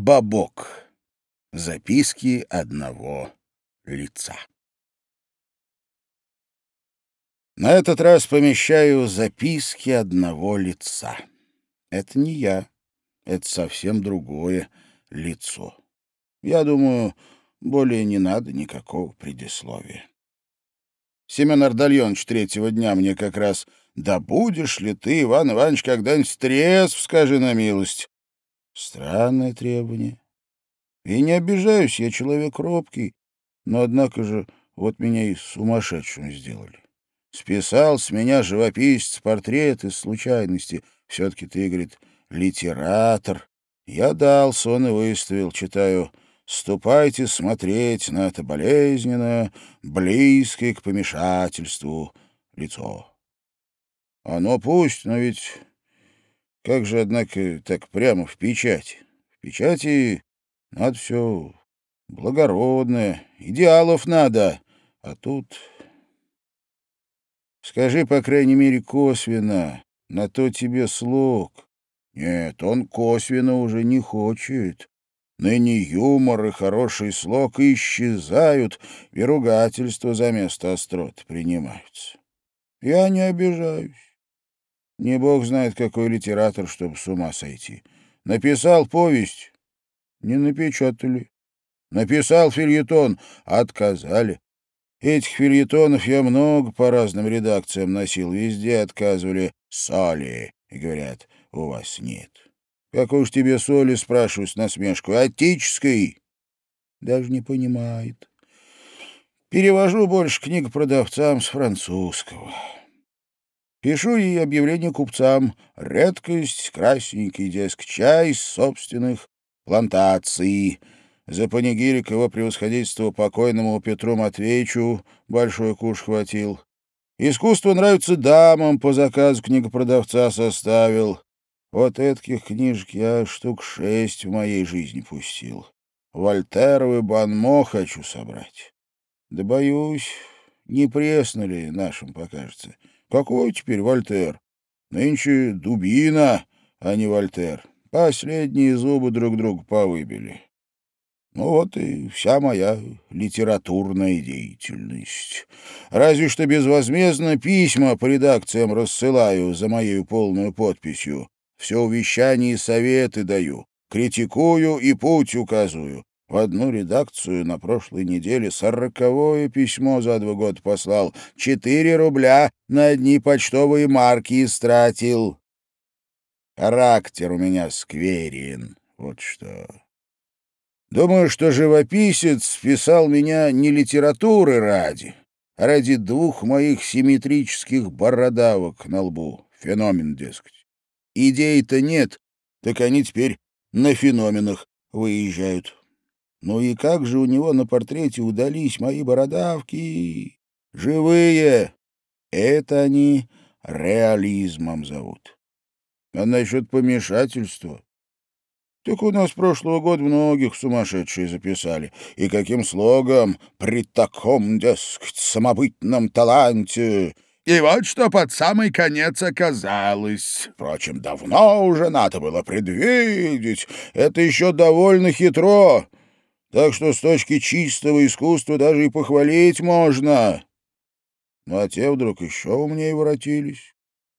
Бабок. Записки одного лица. На этот раз помещаю записки одного лица. Это не я, это совсем другое лицо. Я думаю, более не надо никакого предисловия. Семен Ардальонович третьего дня мне как раз «Да будешь ли ты, Иван Иванович, когда-нибудь трезв, скажи на милость?» Странное требование. И не обижаюсь, я человек робкий, но, однако же, вот меня и сумасшедшим сделали. Списал с меня живописец портрет из случайности. Все-таки ты, говорит, литератор. Я дал сон и выставил, читаю «Ступайте смотреть на это болезненное, близкое к помешательству лицо». Оно пусть, но ведь как же, однако, так прямо в печати? В печати надо все благородное, идеалов надо, а тут... Скажи, по крайней мере, косвенно, на то тебе слог. Нет, он косвенно уже не хочет. Ныне юмор и хороший слог исчезают, и ругательства за место острот принимаются. Я не обижаюсь. Не бог знает, какой литератор, чтобы с ума сойти. Написал повесть — не напечатали. Написал фильетон — отказали. Этих фильетонов я много по разным редакциям носил. Везде отказывали соли. Говорят, у вас нет. Как уж тебе соли, спрашиваю с насмешкой, отеческой? Даже не понимает. Перевожу больше книг продавцам с французского. Пишу и объявление купцам. Редкость, красненький, дескать, чай из собственных плантаций. За панигирик его превосходительству покойному Петру Матвеевичу большой куш хватил. Искусство нравится дамам, по заказу книгопродавца составил. Вот этих книжек я штук шесть в моей жизни пустил. Вольтеровы банмо хочу собрать. Да боюсь, не пресно ли нашим покажется. Какой теперь Вольтер? Нынче дубина, а не Вольтер. Последние зубы друг друга повыбили. Ну вот и вся моя литературная деятельность. Разве что безвозмездно письма по редакциям рассылаю за моей полной подписью. Все увещания и советы даю, критикую и путь указываю. В одну редакцию на прошлой неделе сороковое письмо за два года послал. Четыре рубля на одни почтовые марки истратил. Характер у меня скверен. Вот что. Думаю, что живописец писал меня не литературы ради, а ради двух моих симметрических бородавок на лбу. Феномен, дескать. Идей-то нет, так они теперь на феноменах выезжают. Ну и как же у него на портрете удались мои бородавки? Живые! Это они реализмом зовут. А насчет помешательства? Так у нас прошлого года многих сумасшедшие записали. И каким слогом? При таком, дескать, самобытном таланте... И вот что под самый конец оказалось. Впрочем, давно уже надо было предвидеть. Это еще довольно хитро. Так что с точки чистого искусства даже и похвалить можно. Ну, а те вдруг еще умнее воротились.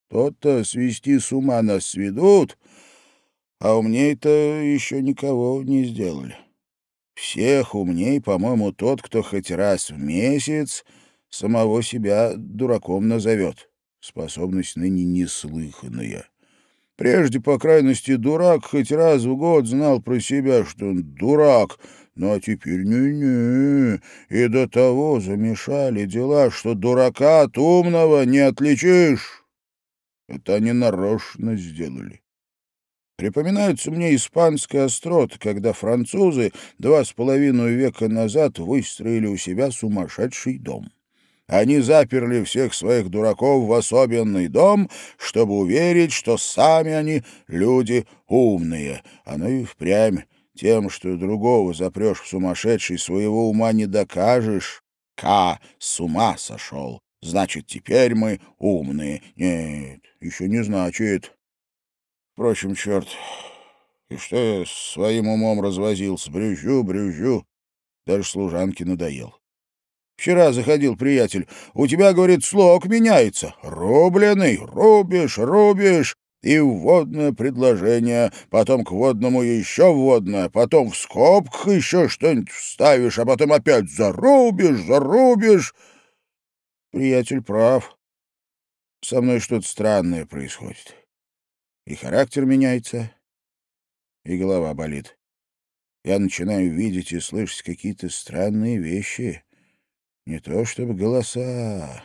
Тот-то свести с ума нас сведут, а умней-то еще никого не сделали. Всех умней, по-моему, тот, кто хоть раз в месяц самого себя дураком назовет. Способность ныне неслыханная. Прежде, по крайности, дурак хоть раз в год знал про себя, что он дурак — ну, а теперь не-не, и до того замешали дела, что дурака от умного не отличишь. Это они нарочно сделали. Припоминается мне испанская острота, когда французы два с половиной века назад выстроили у себя сумасшедший дом. Они заперли всех своих дураков в особенный дом, чтобы уверить, что сами они люди умные. Оно и впрямь тем, что другого запрешь в сумасшедший, своего ума не докажешь. К с ума сошел. Значит, теперь мы умные. Нет, еще не значит. Впрочем, черт, И что я своим умом развозился? Брюзжу, брюзжу. Даже служанке надоел. Вчера заходил приятель. У тебя, говорит, слог меняется. Рубленый, рубишь, рубишь. И вводное предложение, потом к водному еще вводное, потом в скобках еще что-нибудь вставишь, а потом опять зарубишь, зарубишь. Приятель прав. Со мной что-то странное происходит. И характер меняется, и голова болит. Я начинаю видеть и слышать какие-то странные вещи. Не то чтобы голоса,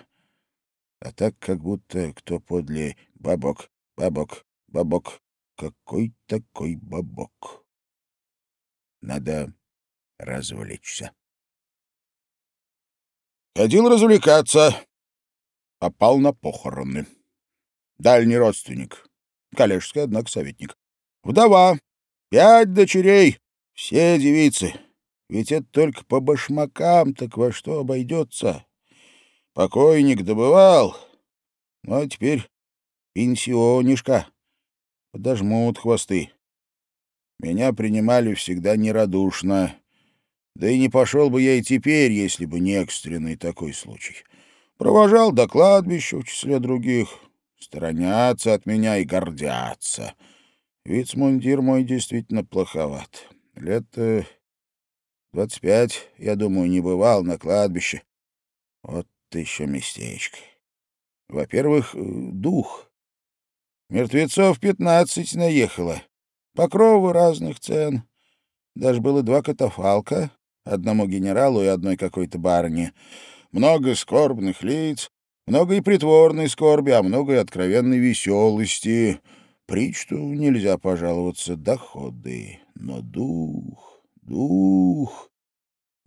а так, как будто кто подле бабок, бабок, бабок. Какой такой бабок? Надо развлечься. Ходил развлекаться. Попал на похороны. Дальний родственник. Коллежский, однако, советник. Вдова. Пять дочерей. Все девицы. Ведь это только по башмакам, так во что обойдется. Покойник добывал, ну а теперь пенсионишка. Подожмут хвосты. Меня принимали всегда нерадушно. Да и не пошел бы я и теперь, если бы не экстренный такой случай. Провожал до кладбища в числе других. Сторонятся от меня и гордятся. Вицмундир мой действительно плоховат. Лет э, двадцать пять, я думаю, не бывал на кладбище. Вот еще местечко. Во-первых, э, дух. Мертвецов пятнадцать наехало. Покровы разных цен. Даже было два катафалка, одному генералу и одной какой-то барыне. Много скорбных лиц, много и притворной скорби, а много и откровенной веселости. Причту нельзя пожаловаться, доходы. Но дух, дух...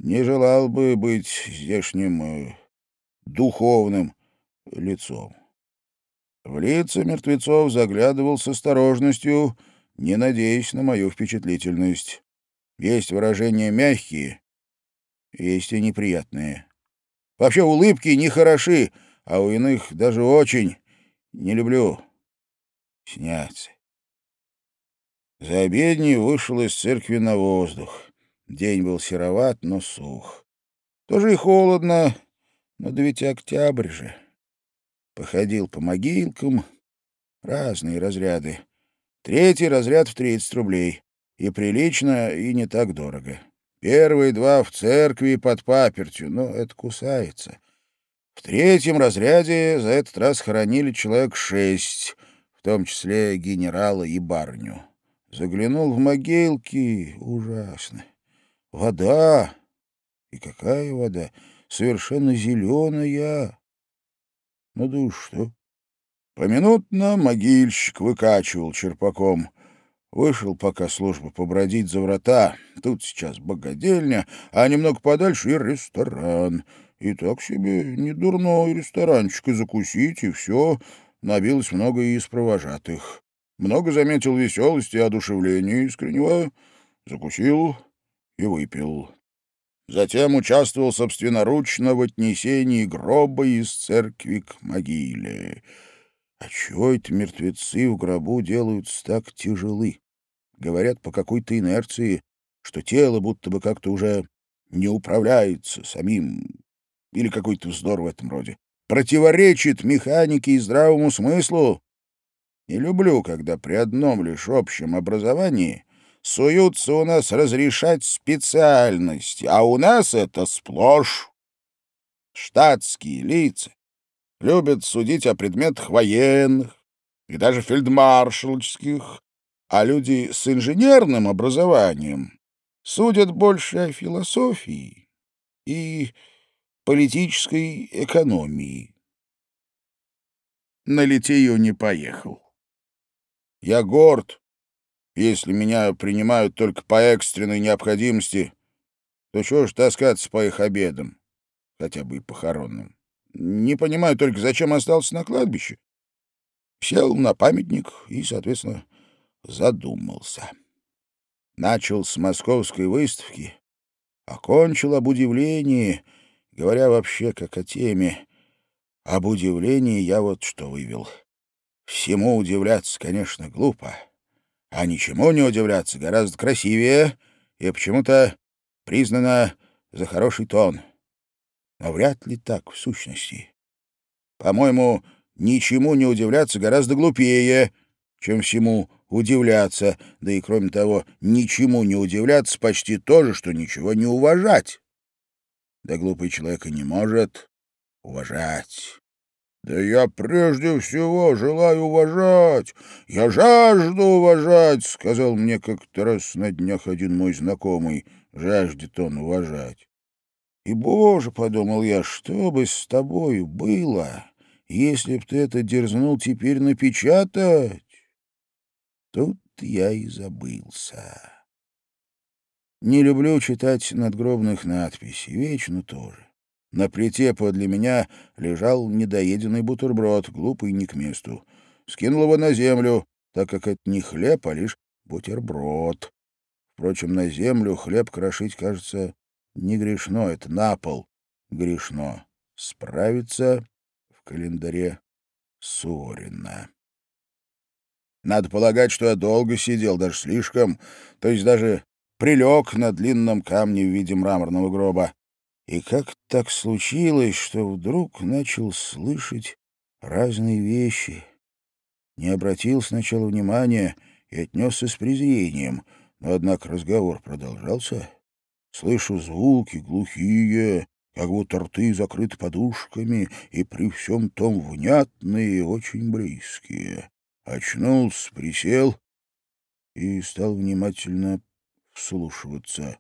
Не желал бы быть здешним э, духовным лицом. В лица мертвецов заглядывал с осторожностью, не надеясь на мою впечатлительность. Есть выражения мягкие, есть и неприятные. Вообще улыбки не хороши, а у иных даже очень. Не люблю. Снятся. За обедней вышел из церкви на воздух. День был сероват, но сух. Тоже и холодно, но да ведь октябрь же. Походил по могилкам. Разные разряды. Третий разряд в 30 рублей. И прилично, и не так дорого. Первые два в церкви под папертью, но это кусается. В третьем разряде за этот раз хоронили человек шесть, в том числе генерала и барню. Заглянул в могилки. Ужасно. Вода. И какая вода? Совершенно зеленая. Ну да что? Поминутно могильщик выкачивал черпаком. Вышел пока служба побродить за врата. Тут сейчас богадельня, а немного подальше и ресторан. И так себе не дурной ресторанчик, и закусить, и все. Набилось много и из провожатых. Много заметил веселости и одушевления искреннего. Закусил и выпил. Затем участвовал собственноручно в отнесении гроба из церкви к могиле. А чего это мертвецы в гробу делаются так тяжелы? Говорят по какой-то инерции, что тело будто бы как-то уже не управляется самим. Или какой-то вздор в этом роде. Противоречит механике и здравому смыслу. Не люблю, когда при одном лишь общем образовании суются у нас разрешать специальности, а у нас это сплошь. Штатские лица любят судить о предметах военных и даже фельдмаршалских, а люди с инженерным образованием судят больше о философии и политической экономии. На Литею не поехал. Я горд. Если меня принимают только по экстренной необходимости, то чего ж таскаться по их обедам, хотя бы и похоронным. Не понимаю только, зачем остался на кладбище. Сел на памятник и, соответственно, задумался. Начал с московской выставки, окончил об удивлении, говоря вообще как о теме. Об удивлении я вот что вывел. Всему удивляться, конечно, глупо. А ничему не удивляться гораздо красивее и почему-то признано за хороший тон. Но вряд ли так в сущности. По-моему, ничему не удивляться гораздо глупее, чем всему удивляться, да и, кроме того, ничему не удивляться почти то же, что ничего не уважать. Да глупый человек и не может уважать. Да я прежде всего желаю уважать. Я жажду уважать, сказал мне как-то раз на днях один мой знакомый. Жаждет он уважать. И, боже, подумал я, что бы с тобою было, если б ты это дерзнул теперь напечатать? Тут я и забылся. Не люблю читать надгробных надписей, вечно тоже. На плите подле меня лежал недоеденный бутерброд, глупый не к месту. Скинул его на землю, так как это не хлеб, а лишь бутерброд. Впрочем, на землю хлеб крошить, кажется, не грешно, это на пол грешно. Справиться в календаре Сорина. Надо полагать, что я долго сидел, даже слишком, то есть даже прилег на длинном камне в виде мраморного гроба. И как так случилось, что вдруг начал слышать разные вещи? Не обратил сначала внимания и отнесся с презрением, но, однако, разговор продолжался. Слышу звуки глухие, как будто рты закрыты подушками, и при всем том внятные очень близкие. Очнулся, присел и стал внимательно вслушиваться.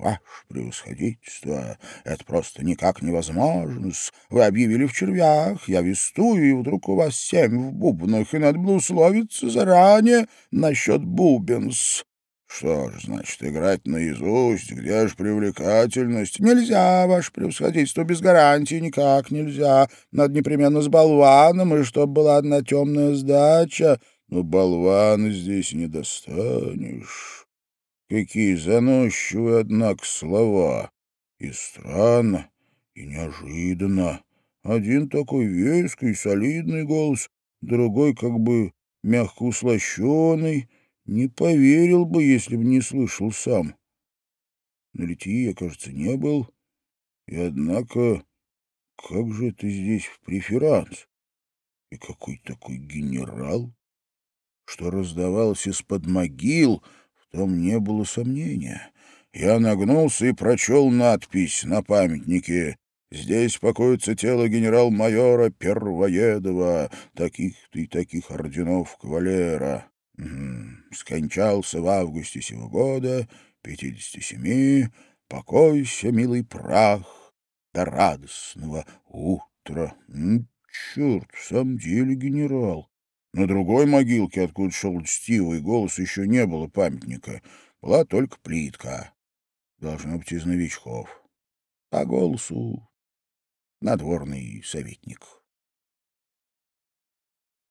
«Ваше превосходительство, это просто никак невозможно. Вы объявили в червях, я вестую, и вдруг у вас семь в бубнах, и надо было условиться заранее насчет бубенс. Что ж, значит, играть наизусть, где же привлекательность? Нельзя, ваше превосходительство, без гарантии никак нельзя. Надо непременно с болваном, и чтобы была одна темная сдача. Но болвана здесь не достанешь». Какие заносчивые, однако, слова. И странно, и неожиданно. Один такой веский, солидный голос, другой как бы мягко услощенный. Не поверил бы, если бы не слышал сам. На литии я, кажется, не был. И однако, как же это здесь в преферанс? И какой такой генерал, что раздавался из-под могил — в том не было сомнения. Я нагнулся и прочел надпись на памятнике Здесь покоится тело генерал-майора Первоедова, таких-то и таких орденов кавалера. Скончался в августе сего года, пятидесяти семи. Покойся, милый прах, до радостного утра. Черт, в самом деле генерал. На другой могилке, откуда шел льстивый голос, еще не было памятника. Была только плитка. Должно быть из новичков. По голосу надворный советник.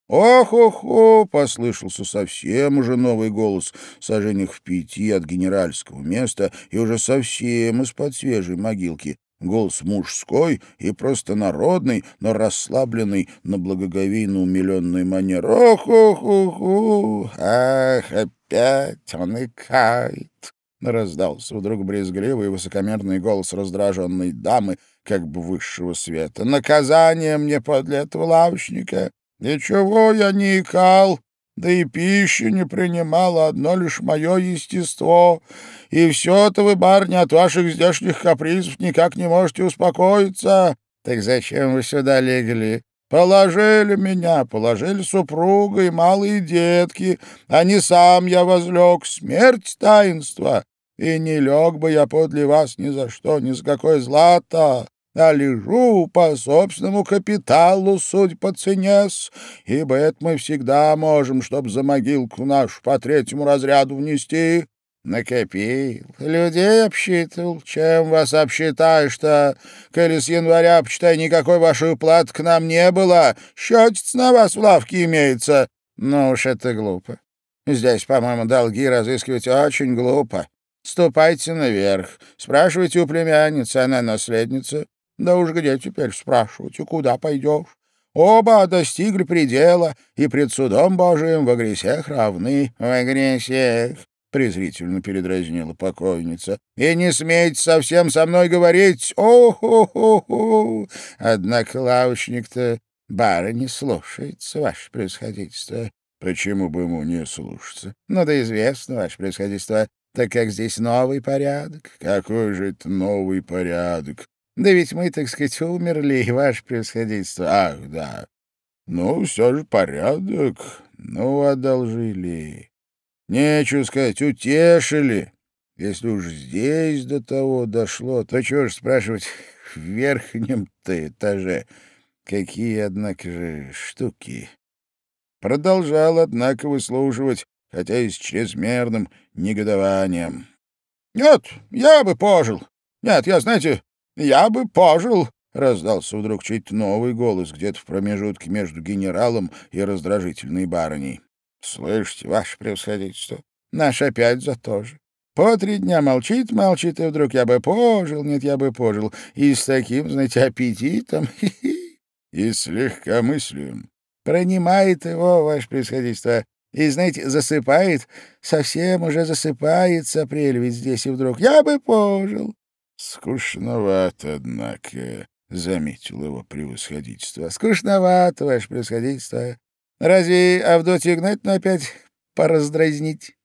«Ох-ох-ох!» — послышался совсем уже новый голос, сожжениях в пяти от генеральского места и уже совсем из-под свежей могилки. Голос мужской и просто народный, но расслабленный на благоговейно умиленный манер. «Ох-ох-ох! Ах, опять он икает!» Раздался вдруг брезгливый и высокомерный голос раздраженной дамы, как бы высшего света. «Наказание мне подле этого лавочника! Ничего я не икал!» Да и пищу не принимала одно лишь мое естество. И все-то вы, барни, от ваших здешних капризов никак не можете успокоиться. Так зачем вы сюда легли? Положили меня, положили супруга и малые детки, а не сам я возлег. Смерть таинства. И не лег бы я подле вас ни за что, ни за какое злато а лежу по собственному капиталу, судь по цене ибо это мы всегда можем, чтоб за могилку нашу по третьему разряду внести. Накопил, людей обсчитывал. Чем вас обсчитаешь-то? Коли с января, почитай, никакой вашей уплаты к нам не было. Счетец на вас в лавке имеется. Ну уж это глупо. Здесь, по-моему, долги разыскивать очень глупо. Ступайте наверх, спрашивайте у племянницы, она наследница. Да уж где теперь спрашивать, и куда пойдешь? Оба достигли предела, и пред судом Божиим в грехах равны. — В грехах, — презрительно передразнила покойница. — И не смейте совсем со мной говорить. О-хо-хо-хо! Однако лавочник-то барыни слушается, ваше происходительство. — Почему бы ему не слушаться? — Ну да известно, ваше происходительство, так как здесь новый порядок. — Какой же это новый порядок? Да ведь мы, так сказать, умерли, ваше превосходительство. Ах, да. Ну, все же порядок. Ну, одолжили. Нечего сказать, утешили. Если уж здесь до того дошло, то чего ж спрашивать в верхнем-то этаже? Какие, однако же, штуки. Продолжал, однако, выслушивать, хотя и с чрезмерным негодованием. «Нет, я бы пожил. Нет, я, знаете, «Я бы пожил!» — раздался вдруг чей-то новый голос где-то в промежутке между генералом и раздражительной барыней. «Слышите, ваше превосходительство, наш опять за то же. По три дня молчит, молчит, и вдруг я бы пожил, нет, я бы пожил. И с таким, знаете, аппетитом. И с легкомыслием. Пронимает его, ваше превосходительство. И, знаете, засыпает, совсем уже засыпает с апреля ведь здесь и вдруг. Я бы пожил. «Скучновато, однако», — заметил его превосходительство. «Скучновато, ваше превосходительство. Разве Авдотью Игнатьевну опять пораздразнить?»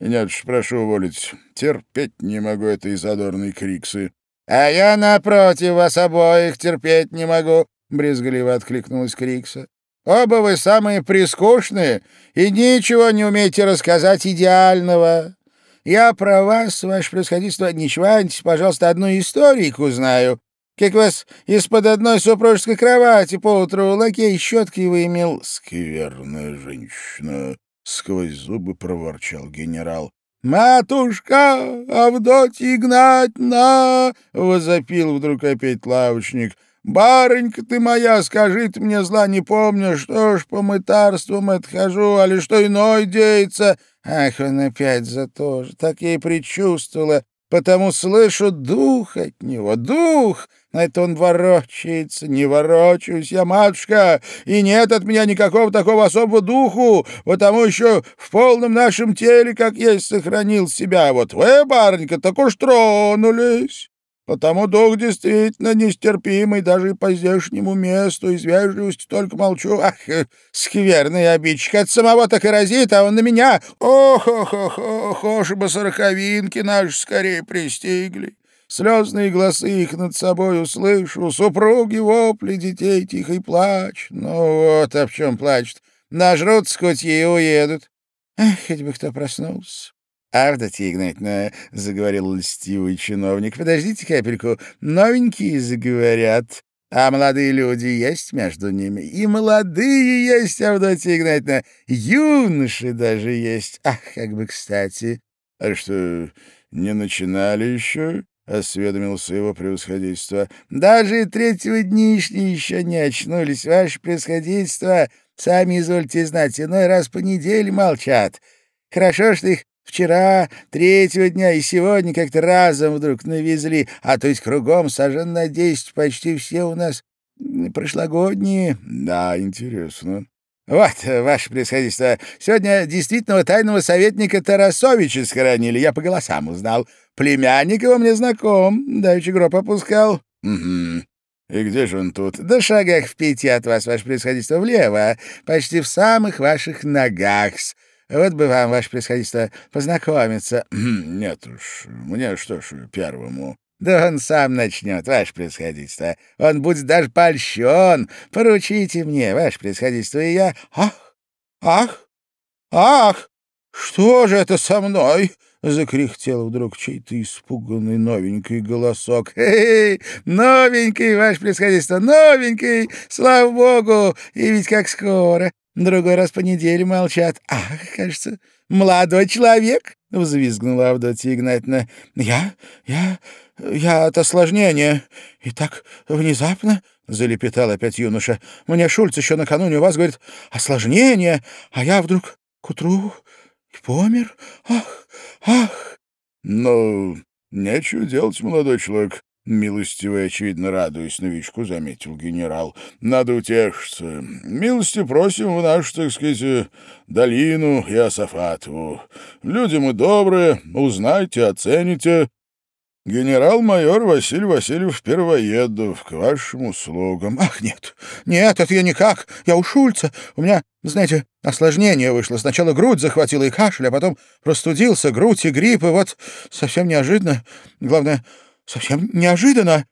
«Нет уж, прошу уволить. Терпеть не могу этой задорной криксы». «А я, напротив, вас обоих терпеть не могу», — брезгливо откликнулась Крикса. «Оба вы самые прискучные и ничего не умеете рассказать идеального. Я про вас, ваше происходительство, не чваньтесь, пожалуйста, одну историку знаю. Как вас из-под одной супружеской кровати поутру лакей щеткой выимел. Скверная женщина, — сквозь зубы проворчал генерал. «Матушка Авдотья Игнатьевна!» — возопил вдруг опять лавочник. «Барынька ты моя, скажи ты мне зла не помню, что ж по мытарствам отхожу, а ли что иной деется?» Ах, он опять за то же, так я и предчувствовала, потому слышу дух от него, дух, на это он ворочается, не ворочаюсь я, матушка, и нет от меня никакого такого особого духу, потому еще в полном нашем теле, как есть, сохранил себя. Вот вы, барынька, так уж тронулись. Потому дух действительно нестерпимый даже по здешнему месту, из вежливости только молчу. Ах, э, скверный обидчик, от самого так и разит, а он на меня. Ох, ох, ох, ох, ох, бы сороковинки наши скорее пристигли. Слезные глазы их над собой услышу, супруги вопли, детей тихий плач. Ну вот, а в чем плачет. Нажрут скотьи и уедут. Эх, хоть бы кто проснулся. «Авдотья Игнатьевна», — заговорил льстивый чиновник, — «подождите капельку, новенькие заговорят, а молодые люди есть между ними. И молодые есть, Авдотья Игнатьевна, юноши даже есть. Ах, как бы кстати». «А что, не начинали еще?» — осведомился его превосходительство. «Даже третьего днишни еще не очнулись, ваше превосходительство. Сами извольте знать, иной раз по неделе молчат. Хорошо, что их Вчера, третьего дня и сегодня как-то разом вдруг навезли, а то есть кругом сажен на десять почти все у нас прошлогодние. Да, интересно. Вот, ваше происходительство, сегодня действительного тайного советника Тарасовича схоронили, я по голосам узнал. Племянник его мне знаком, давеча гроб опускал. Угу. И где же он тут? Да шагах в пяти от вас, ваше происходительство, влево, почти в самых ваших ногах -с. Вот бы вам, ваше происходительство, познакомиться. Нет уж, мне что ж первому. Да он сам начнет, ваше происходительство. Он будет даже польщен. Поручите мне, ваше происходительство, и я... Ах, ах, ах, что же это со мной? Закряхтел вдруг чей-то испуганный новенький голосок. «Эй, новенький, ваше происходительство, новенький! Слава богу! И ведь как скоро! Другой раз по неделе молчат. Ах, кажется, молодой человек, — взвизгнула Авдотья Игнатьевна. — Я, я, я от осложнения. И так внезапно, — залепетал опять юноша. — Мне Шульц еще накануне у вас говорит осложнение, а я вдруг к утру помер. Ах, ах. — Ну, нечего делать, молодой человек. Милостивый, очевидно, радуясь новичку, заметил генерал. Надо утешиться. Милости просим в нашу, так сказать, долину Иосафатову. Люди мы добрые, узнайте, оцените. Генерал-майор Василий Васильевич Первоедов, к вашим услугам. Ах, нет, нет, это я никак. Я у Шульца. У меня, знаете, осложнение вышло. Сначала грудь захватила и кашель, а потом простудился, грудь и грипп, и вот совсем неожиданно. Главное, совсем неожиданно.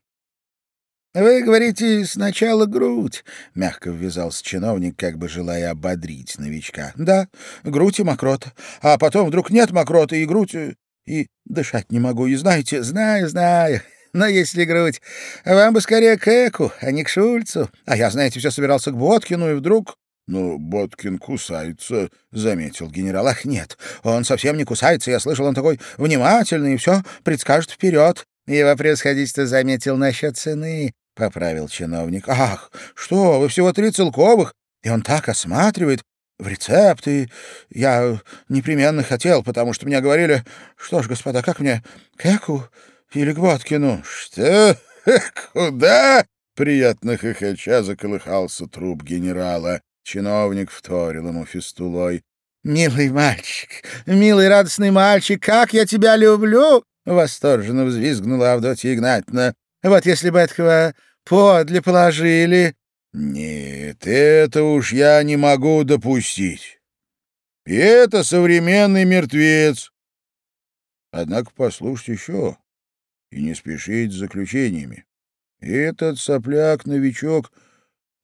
— Вы говорите, сначала грудь, — мягко ввязался чиновник, как бы желая ободрить новичка. — Да, грудь и мокрота. А потом вдруг нет мокроты, и грудь, э, и дышать не могу. И знаете... — Знаю, знаю. Но если грудь, вам бы скорее к Эку, а не к Шульцу. А я, знаете, все собирался к Боткину, и вдруг... — Ну, Боткин кусается, — заметил генерал. — Ах, нет, он совсем не кусается. Я слышал, он такой внимательный и все предскажет вперед. Его превосходительство заметил насчет цены, — поправил чиновник. — Ах, что, вы всего три целковых, и он так осматривает в рецепты. Я непременно хотел, потому что мне говорили, что ж, господа, как мне, к или к Что? Куда? — приятно хохоча заколыхался труп генерала. Чиновник вторил ему фистулой. — Милый мальчик, милый радостный мальчик, как я тебя люблю! — восторженно взвизгнула Авдотья Игнатьевна. — Вот если бы этого подле положили... — Нет, это уж я не могу допустить. Это современный мертвец. Однако послушать еще и не спешить с заключениями. Этот сопляк-новичок,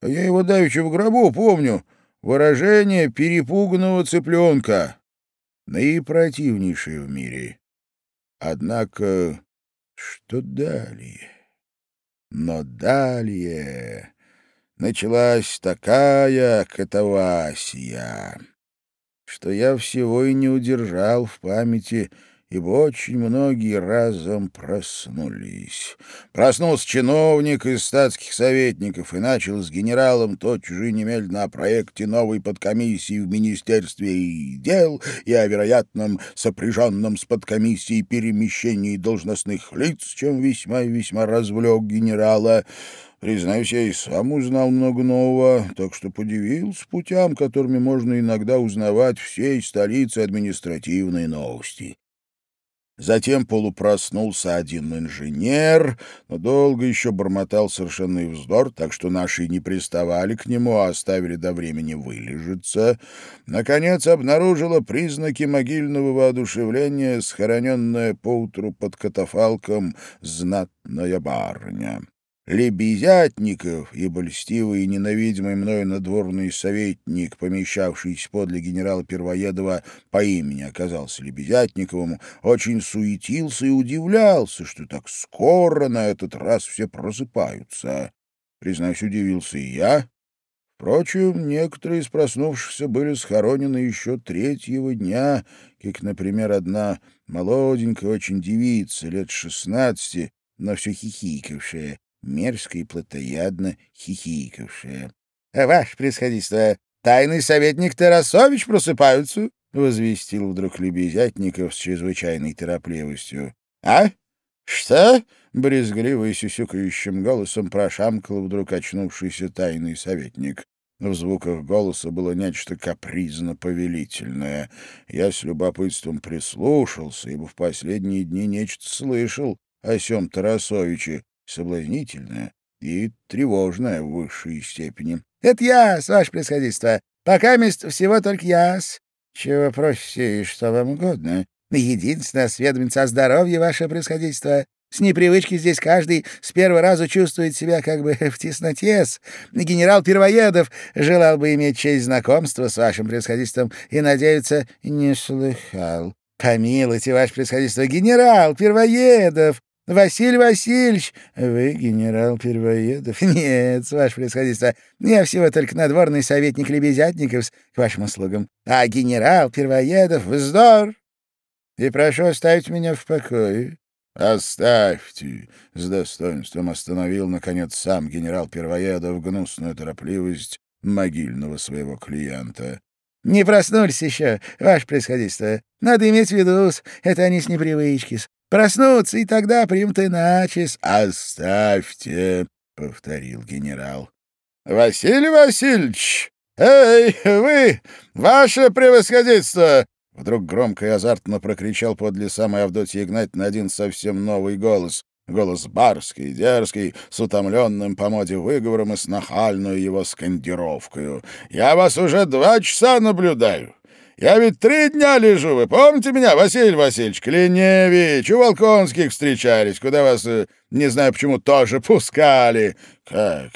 а я его давеча в гробу помню, выражение перепуганного цыпленка, наипротивнейшее в мире. Однако, что далее? Но далее началась такая катавасия, что я всего и не удержал в памяти ибо очень многие разом проснулись. Проснулся чиновник из статских советников и начал с генералом тотчас же немедленно о проекте новой подкомиссии в Министерстве дел и о вероятном сопряженном с подкомиссией перемещении должностных лиц, чем весьма и весьма развлек генерала. Признаюсь, я и сам узнал много нового, так что подивился путям, которыми можно иногда узнавать всей столицы административные новости. Затем полупроснулся один инженер, но долго еще бормотал совершенный вздор, так что наши не приставали к нему, а оставили до времени вылежаться. Наконец обнаружила признаки могильного воодушевления, схороненная поутру под катафалком знатная барыня. Лебезятников, ибо льстивый и ненавидимый мною надворный советник, помещавшийся подле генерала Первоедова по имени оказался Лебезятниковым, очень суетился и удивлялся, что так скоро на этот раз все просыпаются. Признаюсь, удивился и я. Впрочем, некоторые из проснувшихся были схоронены еще третьего дня, как, например, одна молоденькая очень девица, лет шестнадцати, но все хихикавшая, мерзко и плотоядно хихикавшая. — Ваше происходительство, тайный советник Тарасович просыпаются, — возвестил вдруг Лебезятников с чрезвычайной торопливостью. — А? Что? — брезгливо и сюсюкающим голосом прошамкал вдруг очнувшийся тайный советник. В звуках голоса было нечто капризно-повелительное. Я с любопытством прислушался, ибо в последние дни нечто слышал о сем Тарасовиче, соблазнительная и тревожная в высшей степени. — Это я, ваше происходительство. Пока мест всего только я -с. Чего просите и что вам угодно. Единственное осведомиться о здоровье, ваше происходительство. С непривычки здесь каждый с первого раза чувствует себя как бы в тесноте. Генерал Первоедов желал бы иметь честь знакомства с вашим происходительством и, надеется, не слыхал. Помилуйте, ваше происходительство, генерал Первоедов, Василий Васильевич, вы генерал Первоедов? Нет, ваше происходительство, я всего только надворный советник Лебезятников к вашим услугам. А генерал Первоедов — вздор! И прошу оставить меня в покое. «Оставьте!» — с достоинством остановил, наконец, сам генерал Первоедов гнусную торопливость могильного своего клиента. «Не проснулись еще, ваше происходительство. Надо иметь в виду, это они с непривычки. Проснутся, и тогда примут иначе. «Оставьте», — повторил генерал. «Василий Васильевич! Эй, вы, ваше превосходительство!» Вдруг громко и азартно прокричал подле самой Авдотьи Игнатьевны один совсем новый голос. Голос барский, дерзкий, с утомленным по моде выговором и с нахальную его скандировкою. «Я вас уже два часа наблюдаю. Я ведь три дня лежу, вы помните меня, Василий Васильевич? Клиневич, у Волконских встречались, куда вас, э, не знаю почему, тоже пускали. Как?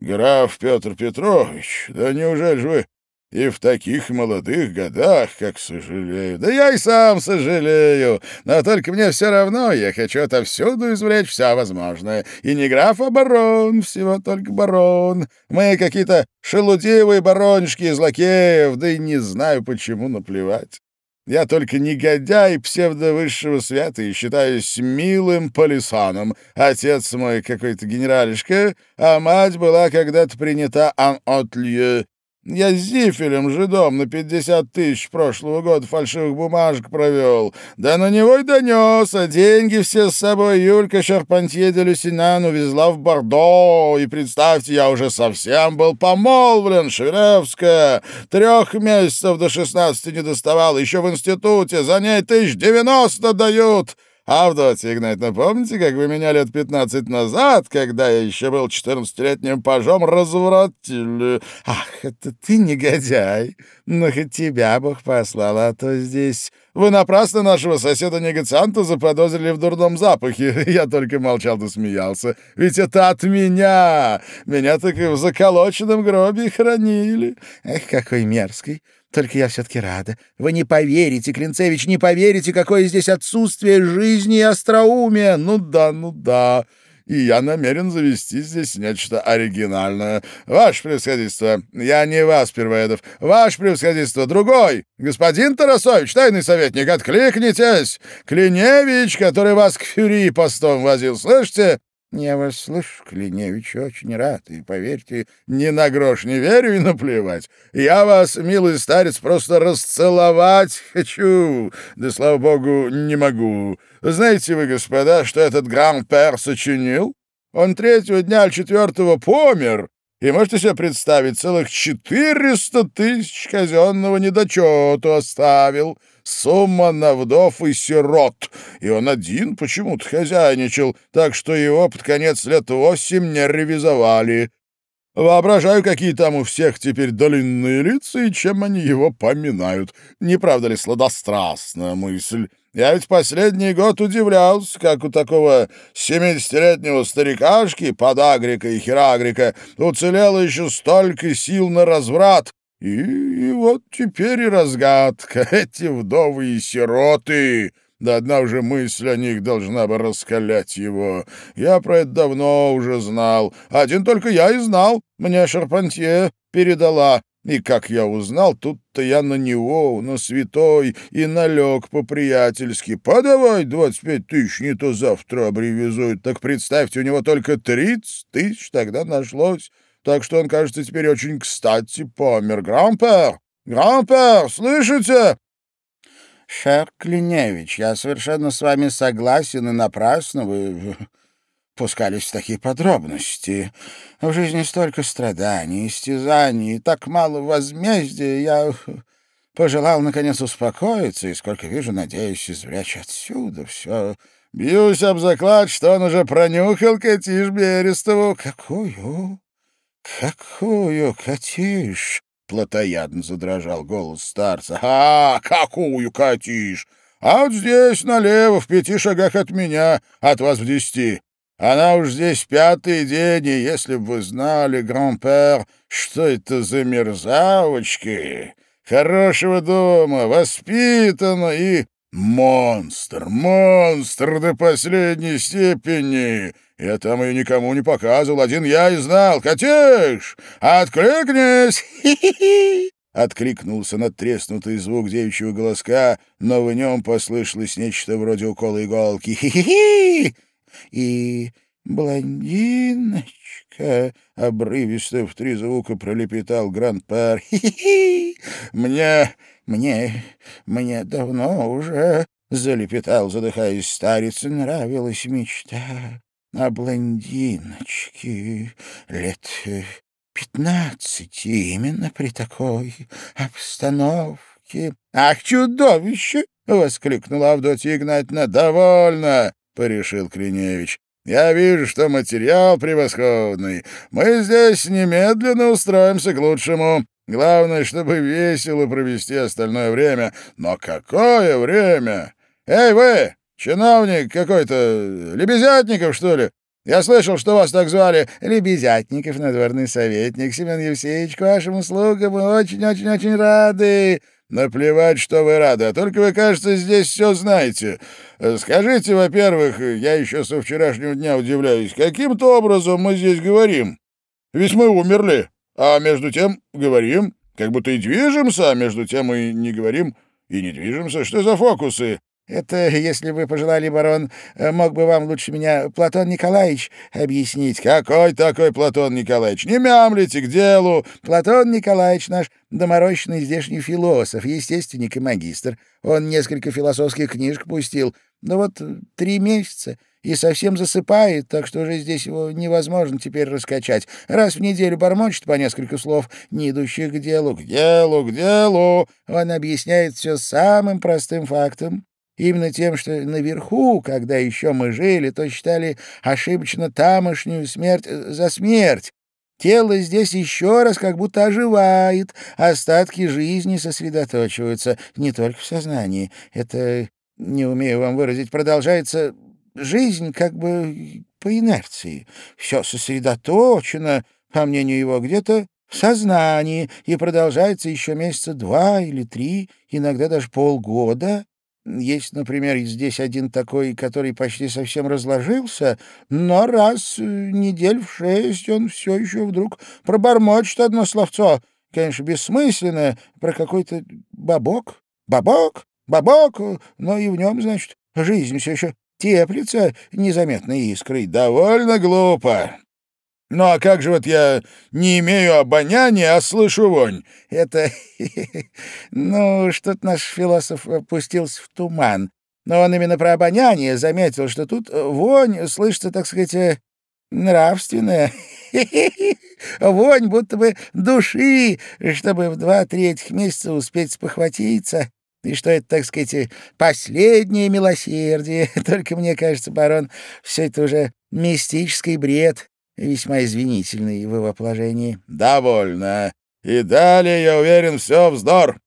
Граф Петр Петрович, да неужели же вы и в таких молодых годах, как сожалею. Да я и сам сожалею. Но только мне все равно, я хочу отовсюду извлечь все возможное. И не граф, а барон, всего только барон. Мы какие-то шелудивые баронишки из лакеев, да и не знаю, почему наплевать. Я только негодяй псевдовысшего свята и считаюсь милым полисаном. Отец мой какой-то генералишка, а мать была когда-то принята ан отлье я с Зифелем, жидом, на пятьдесят тысяч прошлого года фальшивых бумажек провел. Да на него и донес, а деньги все с собой Юлька Шарпантье де Люсинан увезла в Бордо. И представьте, я уже совсем был помолвлен, Швиревская. Трех месяцев до шестнадцати не доставал, еще в институте. За ней тысяч девяносто дают. Авдотья Игнатьевна, помните, как вы меня лет пятнадцать назад, когда я еще был четырнадцатилетним пажом, развратили? Ах, это ты негодяй! Ну, хоть тебя Бог послал, а то здесь... Вы напрасно нашего соседа-негацианта заподозрили в дурном запахе. Я только молчал да смеялся. Ведь это от меня! Меня так и в заколоченном гробе хранили. Эх, какой мерзкий! Только я все-таки рада. Вы не поверите, Клинцевич, не поверите, какое здесь отсутствие жизни и остроумия. Ну да, ну да. И я намерен завести здесь нечто оригинальное. Ваше превосходительство, я не вас, Первоедов. Ваше превосходительство, другой. Господин Тарасович, тайный советник, откликнитесь. Клиневич, который вас к Фюри постом возил, слышите? «Я вас слышу, Клиневич, очень рад, и, поверьте, ни на грош не верю и наплевать. Я вас, милый старец, просто расцеловать хочу, да, слава богу, не могу. Знаете вы, господа, что этот гран-пер сочинил? Он третьего дня аль четвертого помер, и можете себе представить, целых четыреста тысяч казенного недочету оставил» сумма на вдов и сирот, и он один почему-то хозяйничал, так что его под конец лет восемь не ревизовали. Воображаю, какие там у всех теперь длинные лица и чем они его поминают. Не правда ли сладострастная мысль? Я ведь последний год удивлялся, как у такого семидесятилетнего старикашки, подагрика и херагрика, уцелело еще столько сил на разврат, и, и вот теперь и разгадка. Эти вдовы и сироты. Да одна уже мысль о них должна бы раскалять его. Я про это давно уже знал. Один только я и знал. Мне Шарпантье передала. И как я узнал, тут-то я на него, на святой, и налег по-приятельски. Подавай двадцать пять тысяч, не то завтра обревизуют. Так представьте, у него только тридцать тысяч тогда нашлось так что он, кажется, теперь очень кстати помер. Грампер! Грампер, слышите?» «Шер Клиневич, я совершенно с вами согласен, и напрасно вы пускались в такие подробности. В жизни столько страданий, истязаний, так мало возмездия. Я пожелал, наконец, успокоиться, и, сколько вижу, надеюсь извлечь отсюда все. Бьюсь об заклад, что он уже пронюхал Катиш Берестову. Какую? «Какую, Катиш?» — плотоядно задрожал голос старца. «А, какую, Катиш? А вот здесь, налево, в пяти шагах от меня, от вас в десяти. Она уж здесь пятый день, и если бы вы знали, гран-пер, что это за мерзавочки, хорошего дома, воспитана и... Монстр, монстр до последней степени!» Я там ее никому не показывал, один я и знал. Катюш, откликнись! Хи-хи-хи!» Откликнулся надтреснутый звук девичьего голоска, но в нем послышалось нечто вроде укола иголки. «Хи-хи-хи!» И блондиночка, обрывисто в три звука пролепетал Гранд-пар. «Хи-хи-хи! Мне, мне, мне давно уже — залепетал, задыхаясь старец. Нравилась мечта о блондиночке лет пятнадцати именно при такой обстановке. — Ах, чудовище! — воскликнула Авдотья Игнатьевна. — Довольно! — порешил Клиневич. Я вижу, что материал превосходный. Мы здесь немедленно устроимся к лучшему. Главное, чтобы весело провести остальное время. Но какое время? Эй, вы, чиновник какой-то, Лебезятников, что ли? Я слышал, что вас так звали. Лебезятников, надворный советник. Семен Евсеевич, к вашим услугам мы очень-очень-очень рады. Наплевать, что вы рады, а только вы, кажется, здесь все знаете. Скажите, во-первых, я еще со вчерашнего дня удивляюсь, каким-то образом мы здесь говорим? Ведь мы умерли, а между тем говорим, как будто и движемся, а между тем и не говорим, и не движемся. Что за фокусы? Это, если вы пожелали, барон, э, мог бы вам лучше меня Платон Николаевич объяснить. Какой такой Платон Николаевич? Не мямлите к делу. Платон Николаевич наш доморощенный здешний философ, естественник и магистр. Он несколько философских книжек пустил. Ну вот три месяца и совсем засыпает, так что уже здесь его невозможно теперь раскачать. Раз в неделю бормочет по несколько слов, не идущих к делу, к делу, к делу. Он объясняет все самым простым фактом, Именно тем, что наверху, когда еще мы жили, то считали ошибочно тамошнюю смерть э, за смерть. Тело здесь еще раз как будто оживает, остатки жизни сосредоточиваются не только в сознании. Это, не умею вам выразить, продолжается жизнь как бы по инерции. Все сосредоточено, по мнению его, где-то в сознании и продолжается еще месяца два или три, иногда даже полгода. Есть, например, здесь один такой, который почти совсем разложился, но раз недель в шесть он все еще вдруг пробормочет одно словцо, конечно, бессмысленное, про какой-то бабок, бабок, бабок, но и в нем, значит, жизнь все еще теплится незаметной искрой. Довольно глупо. Ну а как же вот я не имею обоняния, а слышу вонь? Это... ну, что-то наш философ опустился в туман. Но он именно про обоняние заметил, что тут вонь слышится, так сказать, э, нравственная. Вонь будто бы души, чтобы в два-три этих месяца успеть спохватиться. И что это, так сказать, последнее милосердие. Только мне кажется, барон, все это уже мистический бред весьма извинительный в его положении. «Довольно. И далее, я уверен, все вздор.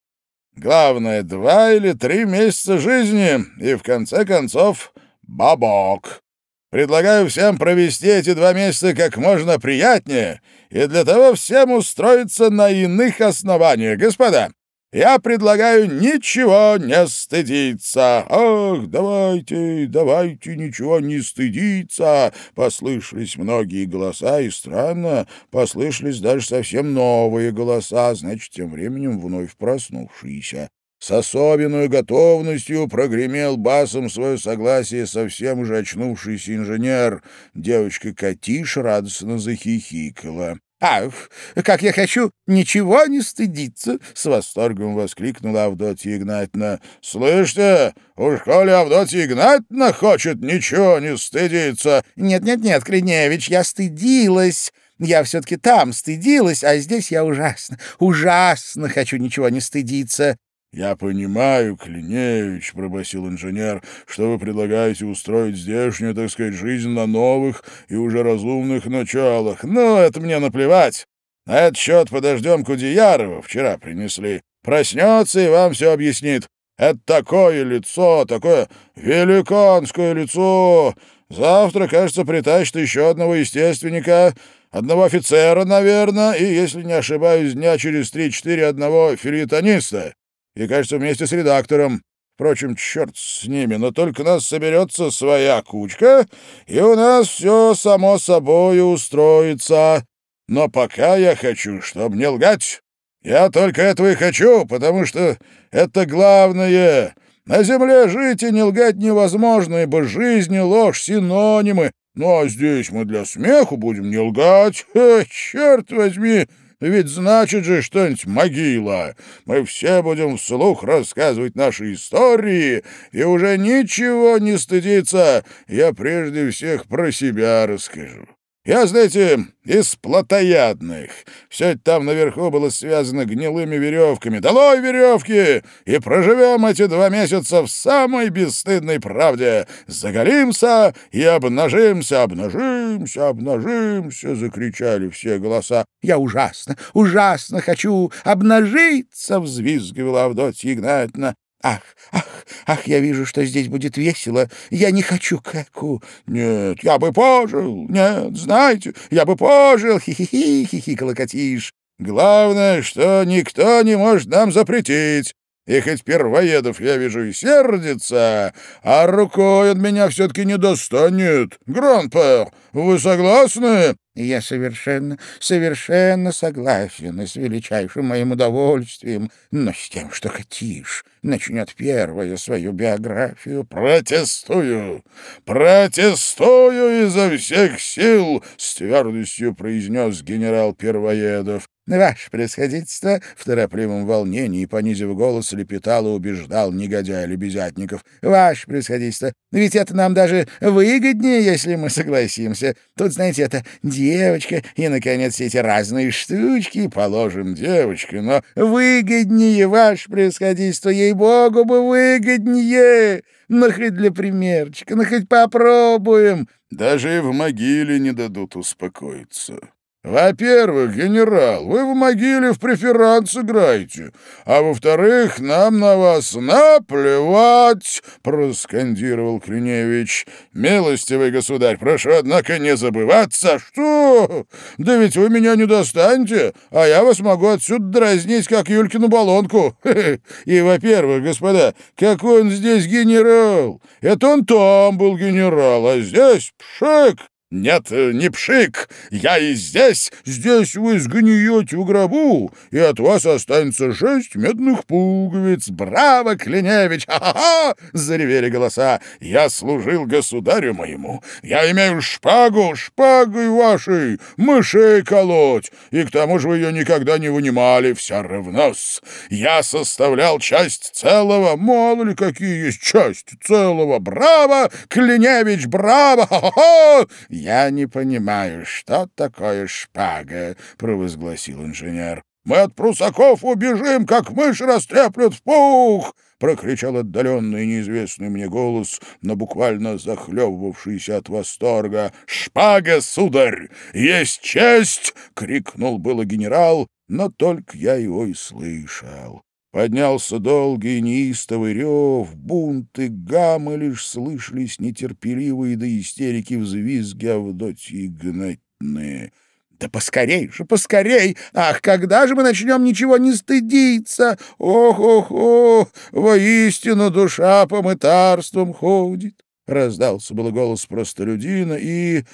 Главное, два или три месяца жизни, и в конце концов бабок. Предлагаю всем провести эти два месяца как можно приятнее, и для того всем устроиться на иных основаниях, господа. Я предлагаю ничего не стыдиться. Ах, давайте, давайте ничего не стыдиться. Послышались многие голоса, и странно, послышались даже совсем новые голоса, значит, тем временем вновь проснувшиеся. С особенной готовностью прогремел басом свое согласие совсем уже очнувшийся инженер. Девочка Катиш радостно захихикала. «Ах, как я хочу ничего не стыдиться!» — с восторгом воскликнула Авдотья Игнатьевна. «Слышите, уж коли Авдотья Игнатьевна хочет ничего не стыдиться!» «Нет-нет-нет, Клиневич, я стыдилась!» Я все-таки там стыдилась, а здесь я ужасно, ужасно хочу ничего не стыдиться. «Я понимаю, Клиневич, — пробасил инженер, — что вы предлагаете устроить здешнюю, так сказать, жизнь на новых и уже разумных началах. Но это мне наплевать. На этот счет подождем Кудеярова, вчера принесли. Проснется и вам все объяснит. Это такое лицо, такое великанское лицо. Завтра, кажется, притащит еще одного естественника, одного офицера, наверное, и, если не ошибаюсь, дня через три-четыре одного филитониста и, кажется, вместе с редактором. Впрочем, черт с ними, но только нас соберется своя кучка, и у нас все само собой устроится. Но пока я хочу, чтобы не лгать. Я только этого и хочу, потому что это главное. На земле жить и не лгать невозможно, ибо жизнь и ложь — синонимы. Ну, а здесь мы для смеху будем не лгать. Ха, черт возьми, Ведь значит же что-нибудь могила. Мы все будем вслух рассказывать наши истории, и уже ничего не стыдиться. Я прежде всех про себя расскажу. Я, знаете, из плотоядных. Все это там наверху было связано гнилыми веревками. Долой веревки! И проживем эти два месяца в самой бесстыдной правде. Загоримся и обнажимся, обнажимся, обнажимся, закричали все голоса. Я ужасно, ужасно хочу обнажиться, взвизгивала Авдотья Игнатьевна. Ах, ах, ах, я вижу, что здесь будет весело. Я не хочу каку. Нет, я бы пожил. Нет, знаете, я бы пожил. Хи-хи-хи, хихикала Катиш. Главное, что никто не может нам запретить. И хоть первоедов, я вижу, и сердится, а рукой от меня все-таки не достанет. Гранпер, вы согласны? Я совершенно, совершенно согласен и с величайшим моим удовольствием, но с тем, что Катиш начнет первое свою биографию. Протестую! Протестую изо всех сил! С твердостью произнес генерал Первоедов. «Ваше происходительство!» — в торопливом волнении, понизив голос, лепетал и убеждал негодяя Лебезятников. «Ваше происходительство! Ведь это нам даже выгоднее, если мы согласимся. Тут, знаете, это девочка, и, наконец, эти разные штучки. Положим, девочка, но выгоднее, ваше происходительство, ей-богу бы выгоднее! Ну, хоть для примерчика, ну, хоть попробуем!» Даже и в могиле не дадут успокоиться. Во-первых, генерал, вы в могиле в преферанс играете, а во-вторых, нам на вас наплевать, проскандировал Клиневич. Милостивый государь, прошу, однако, не забываться. Что? Да ведь вы меня не достанете, а я вас могу отсюда дразнить, как Юлькину баллонку. И, во-первых, господа, какой он здесь генерал? Это он там был генерал, а здесь пшик. «Нет, э, не пшик! Я и здесь! Здесь вы сгниете в гробу, и от вас останется шесть медных пуговиц! Браво, Клиневич! Ха-ха-ха!» — заревели голоса. «Я служил государю моему! Я имею шпагу, шпагой вашей, мышей колоть, и к тому же вы ее никогда не вынимали, все равно -с. Я составлял часть целого, мало ли какие есть части целого! Браво, Клиневич, браво! Ха-ха-ха!» «Я не понимаю, что такое шпага», — провозгласил инженер. «Мы от прусаков убежим, как мышь растреплют в пух!» — прокричал отдаленный неизвестный мне голос, но буквально захлебывавшийся от восторга. «Шпага, сударь! Есть честь!» — крикнул было генерал, но только я его и слышал. Поднялся долгий неистовый рев, бунты, гаммы лишь слышались нетерпеливые до истерики взвизги Авдотьи Игнатьевны. «Да поскорей же, поскорей! Ах, когда же мы начнем ничего не стыдиться? Ох-ох-ох! Воистину душа по мытарствам ходит!» Раздался был голос простолюдина, и...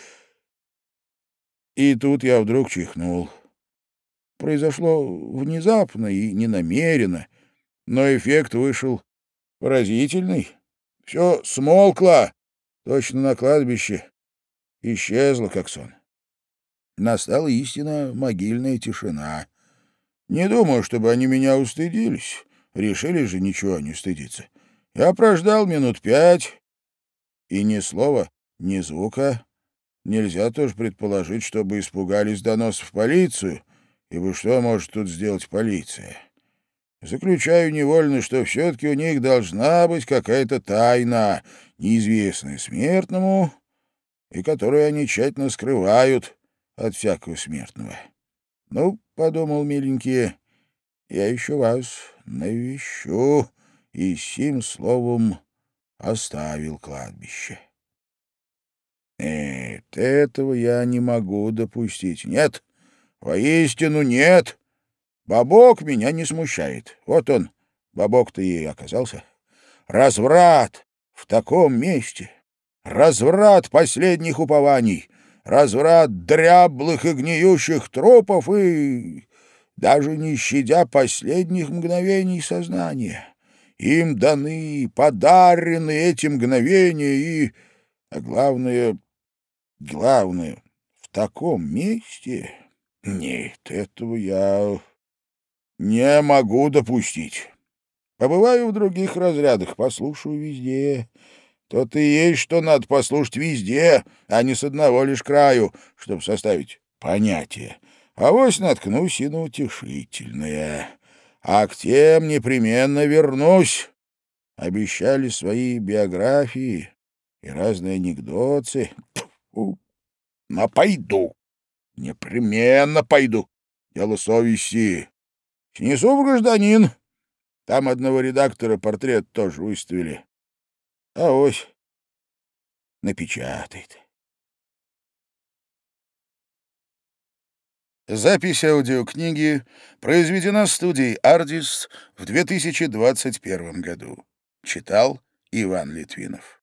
И тут я вдруг чихнул. Произошло внезапно и ненамеренно, но эффект вышел поразительный. Все смолкло, точно на кладбище, исчезло, как сон. Настала истинно могильная тишина. Не думаю, чтобы они меня устыдились. Решили же ничего не стыдиться. Я прождал минут пять, и ни слова, ни звука. Нельзя тоже предположить, чтобы испугались доносов в полицию — ибо что может тут сделать полиция? Заключаю невольно, что все-таки у них должна быть какая-то тайна, неизвестная смертному, и которую они тщательно скрывают от всякого смертного. Ну, — подумал миленькие, — я еще вас навещу, и сим словом оставил кладбище. Нет, этого я не могу допустить. Нет, Воистину нет. Бабок меня не смущает. Вот он, бабок-то и оказался. Разврат в таком месте. Разврат последних упований. Разврат дряблых и гниющих трупов и даже не щадя последних мгновений сознания. Им даны, подарены эти мгновения и, а главное, главное, в таком месте Нет, этого я не могу допустить. Побываю в других разрядах, послушаю везде. То-то и есть, что надо послушать везде, а не с одного лишь краю, чтобы составить понятие. А вось наткнусь и на утешительное. А к тем непременно вернусь. Обещали свои биографии и разные анекдоты. Но пойду. Непременно пойду. Дело совести. Снесу в гражданин. Там одного редактора портрет тоже выставили. А ось напечатает. Запись аудиокниги произведена студией «Ардис» в 2021 году. Читал Иван Литвинов.